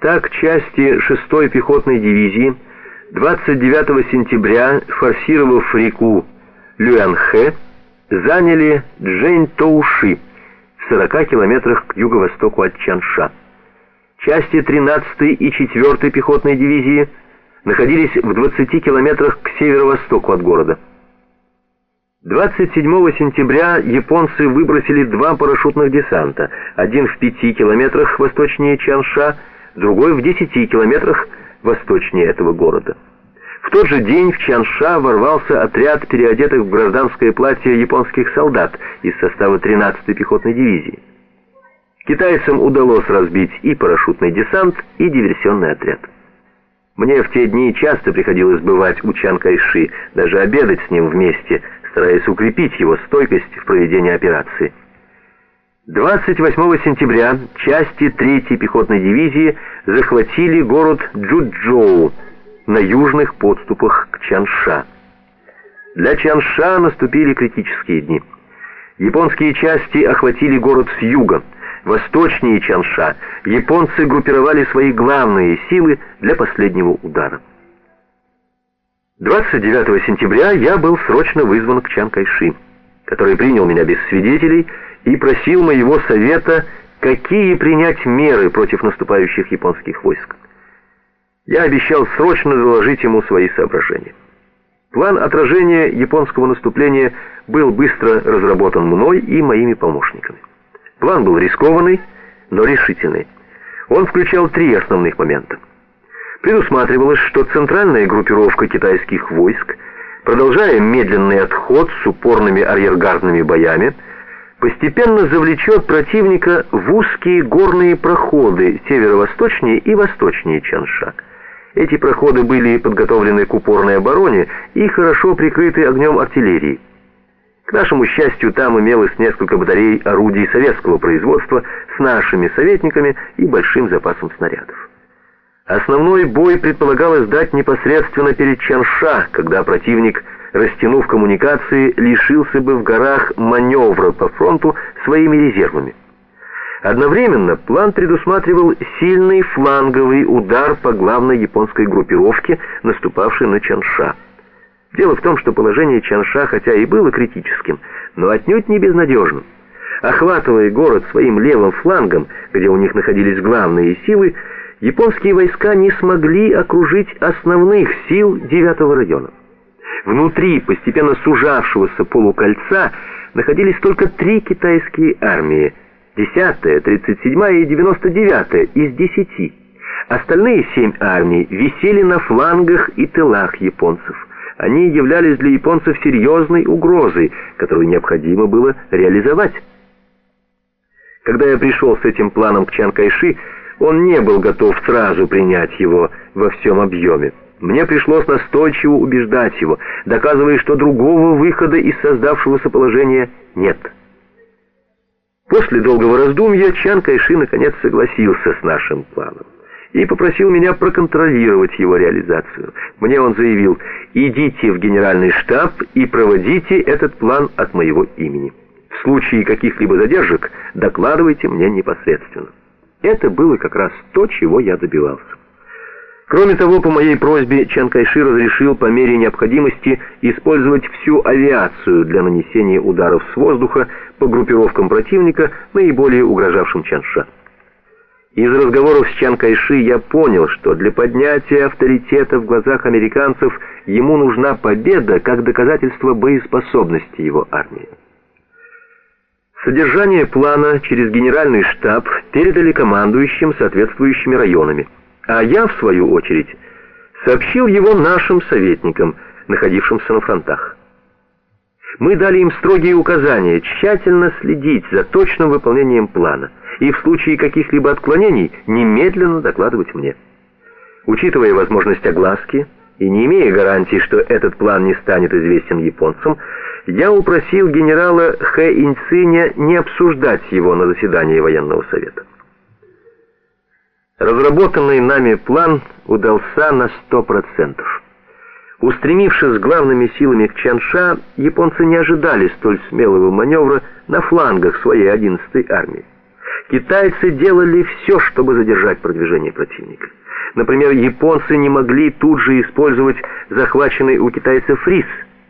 Так, части 6-й пехотной дивизии 29 сентября, форсировав реку Люанхэ, заняли Джэнь-Тоуши в 40 километрах к юго-востоку от Чанша. Части 13-й и 4-й пехотной дивизии находились в 20 километрах к северо-востоку от города. 27 сентября японцы выбросили два парашютных десанта, один в 5 километрах восточнее Чанша, другой в 10 километрах восточнее этого города. В тот же день в Чанша ворвался отряд переодетых в гражданское платье японских солдат из состава 13-й пехотной дивизии. Китайцам удалось разбить и парашютный десант, и диверсионный отряд. Мне в те дни часто приходилось бывать у Чан Кайши, даже обедать с ним вместе, стараясь укрепить его стойкость в проведении операции. 28 сентября части 3-й пехотной дивизии захватили город Джуджоу на южных подступах к Чанша. Для Чанша наступили критические дни. Японские части охватили город с юга – Восточнее Чанша японцы группировали свои главные силы для последнего удара. 29 сентября я был срочно вызван к Чан Кайши, который принял меня без свидетелей и просил моего совета, какие принять меры против наступающих японских войск. Я обещал срочно доложить ему свои соображения. План отражения японского наступления был быстро разработан мной и моими помощниками. План был рискованный, но решительный. Он включал три основных момента. Предусматривалось, что центральная группировка китайских войск, продолжая медленный отход с упорными арьергардными боями, постепенно завлечет противника в узкие горные проходы северо-восточнее и восточнее Чанша. Эти проходы были подготовлены к упорной обороне и хорошо прикрыты огнем артиллерии. К нашему счастью, там имелось несколько батарей орудий советского производства с нашими советниками и большим запасом снарядов. Основной бой предполагалось дать непосредственно перед Чанша, когда противник, растянув коммуникации, лишился бы в горах маневра по фронту своими резервами. Одновременно план предусматривал сильный фланговый удар по главной японской группировке, наступавшей на Чанша. Дело в том, что положение Чанша, хотя и было критическим, но отнюдь не безнадежным. Охватывая город своим левым флангом, где у них находились главные силы, японские войска не смогли окружить основных сил 9 района. Внутри постепенно сужавшегося полукольца находились только три китайские армии – 10-я, 37-я и 99-я из 10. Остальные семь армий висели на флангах и тылах японцев они являлись для японцев серьезной угрозой, которую необходимо было реализовать. Когда я пришел с этим планом к Чан Кайши, он не был готов сразу принять его во всем объеме. Мне пришлось настойчиво убеждать его, доказывая, что другого выхода из создавшегося положения нет. После долгого раздумья Чан Кайши наконец согласился с нашим планом и попросил меня проконтролировать его реализацию. Мне он заявил, идите в генеральный штаб и проводите этот план от моего имени. В случае каких-либо задержек докладывайте мне непосредственно. Это было как раз то, чего я добивался. Кроме того, по моей просьбе Чан Кайши разрешил по мере необходимости использовать всю авиацию для нанесения ударов с воздуха по группировкам противника, наиболее угрожавшим Чанша. Из разговоров с Чан Кайши я понял, что для поднятия авторитета в глазах американцев ему нужна победа как доказательство боеспособности его армии. Содержание плана через генеральный штаб передали командующим соответствующими районами, а я, в свою очередь, сообщил его нашим советникам, находившимся на фронтах. Мы дали им строгие указания тщательно следить за точным выполнением плана и в случае каких-либо отклонений немедленно докладывать мне. Учитывая возможность огласки и не имея гарантии, что этот план не станет известен японцам, я упросил генерала Хэ Инциня не обсуждать его на заседании военного совета. Разработанный нами план удался на сто процентов. Устремившись главными силами к Чанша, японцы не ожидали столь смелого маневра на флангах своей 11-й армии. Китайцы делали все, чтобы задержать продвижение противника. Например, японцы не могли тут же использовать захваченный у китайцев рис –